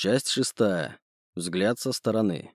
Часть шестая. Взгляд со стороны.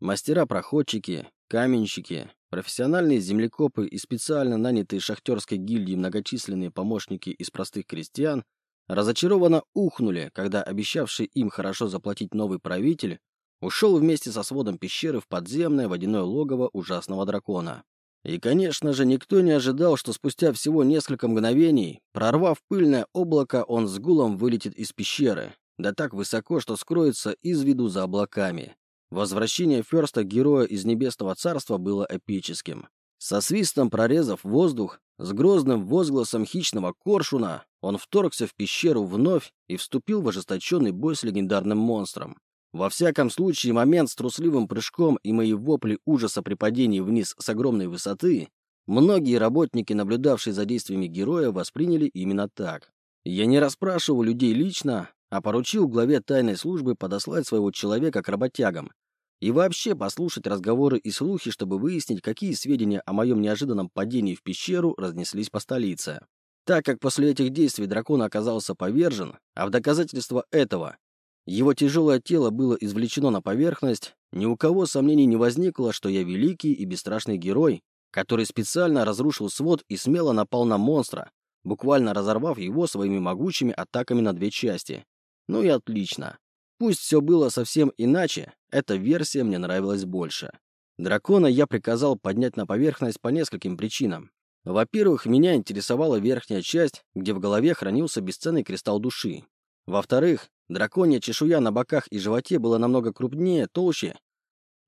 Мастера-проходчики, каменщики, профессиональные землекопы и специально нанятые шахтерской гильдии многочисленные помощники из простых крестьян разочарованно ухнули, когда обещавший им хорошо заплатить новый правитель ушел вместе со сводом пещеры в подземное водяное логово ужасного дракона. И, конечно же, никто не ожидал, что спустя всего несколько мгновений, прорвав пыльное облако, он с гулом вылетит из пещеры, да так высоко, что скроется из виду за облаками. Возвращение Ферста героя из Небесного Царства было эпическим. Со свистом прорезав воздух, с грозным возгласом хищного коршуна, он вторгся в пещеру вновь и вступил в ожесточенный бой с легендарным монстром. Во всяком случае, момент с трусливым прыжком и мои вопли ужаса при падении вниз с огромной высоты, многие работники, наблюдавшие за действиями героя, восприняли именно так. Я не расспрашивал людей лично, а поручил главе тайной службы подослать своего человека к работягам и вообще послушать разговоры и слухи, чтобы выяснить, какие сведения о моем неожиданном падении в пещеру разнеслись по столице. Так как после этих действий дракон оказался повержен, а в доказательство этого его тяжелое тело было извлечено на поверхность, ни у кого сомнений не возникло, что я великий и бесстрашный герой, который специально разрушил свод и смело напал на монстра, буквально разорвав его своими могучими атаками на две части. Ну и отлично. Пусть все было совсем иначе, эта версия мне нравилась больше. Дракона я приказал поднять на поверхность по нескольким причинам. Во-первых, меня интересовала верхняя часть, где в голове хранился бесценный кристалл души. Во-вторых, драконья чешуя на боках и животе была намного крупнее, толще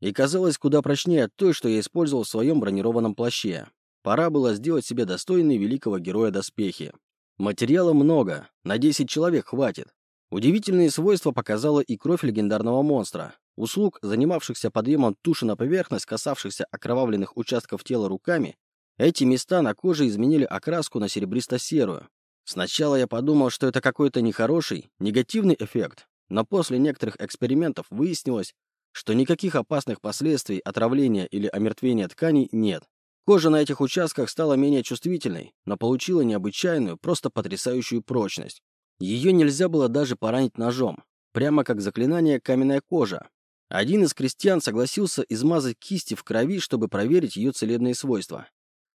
и казалась куда прочнее той, что я использовал в своем бронированном плаще. Пора было сделать себе достойные великого героя доспехи. Материала много, на 10 человек хватит. Удивительные свойства показала и кровь легендарного монстра. Услуг, занимавшихся подъемом туши на поверхность, касавшихся окровавленных участков тела руками, эти места на коже изменили окраску на серебристо-серую, Сначала я подумал, что это какой-то нехороший, негативный эффект, но после некоторых экспериментов выяснилось, что никаких опасных последствий отравления или омертвения тканей нет. Кожа на этих участках стала менее чувствительной, но получила необычайную, просто потрясающую прочность. Ее нельзя было даже поранить ножом, прямо как заклинание «каменная кожа». Один из крестьян согласился измазать кисти в крови, чтобы проверить ее целебные свойства.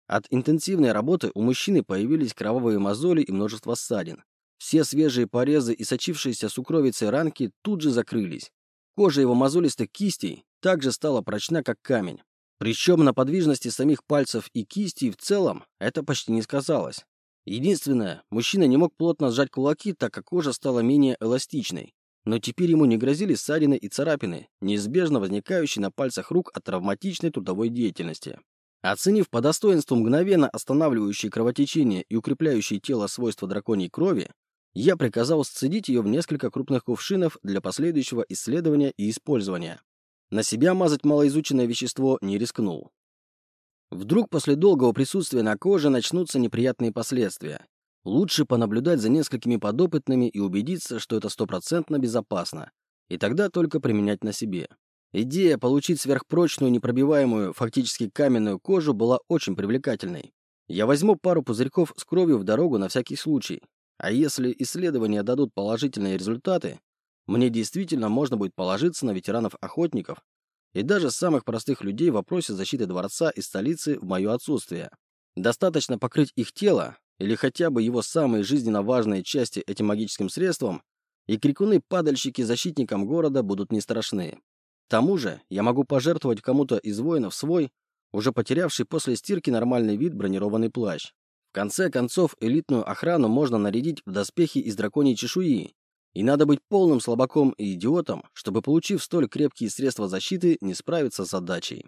От интенсивной работы у мужчины появились кровавые мозоли и множество ссадин. Все свежие порезы и сочившиеся сукровицей ранки тут же закрылись. Кожа его мозолистых кистей также стала прочна, как камень. Причем на подвижности самих пальцев и кистей в целом это почти не сказалось. Единственное, мужчина не мог плотно сжать кулаки, так как кожа стала менее эластичной. Но теперь ему не грозили ссадины и царапины, неизбежно возникающие на пальцах рук от травматичной трудовой деятельности. Оценив по достоинству мгновенно останавливающие кровотечение и укрепляющие тело свойства драконьей крови, я приказал сцедить ее в несколько крупных кувшинов для последующего исследования и использования. На себя мазать малоизученное вещество не рискнул. Вдруг после долгого присутствия на коже начнутся неприятные последствия. Лучше понаблюдать за несколькими подопытными и убедиться, что это стопроцентно безопасно, и тогда только применять на себе. Идея получить сверхпрочную, непробиваемую, фактически каменную кожу была очень привлекательной. Я возьму пару пузырьков с кровью в дорогу на всякий случай. А если исследования дадут положительные результаты, мне действительно можно будет положиться на ветеранов-охотников и даже самых простых людей в вопросе защиты дворца и столицы в мое отсутствие. Достаточно покрыть их тело или хотя бы его самые жизненно важные части этим магическим средством, и крикуны-падальщики защитникам города будут не страшны. К тому же я могу пожертвовать кому-то из воинов свой, уже потерявший после стирки нормальный вид бронированный плащ. В конце концов, элитную охрану можно нарядить в доспехи из драконьей чешуи, и надо быть полным слабаком и идиотом, чтобы, получив столь крепкие средства защиты, не справиться с задачей.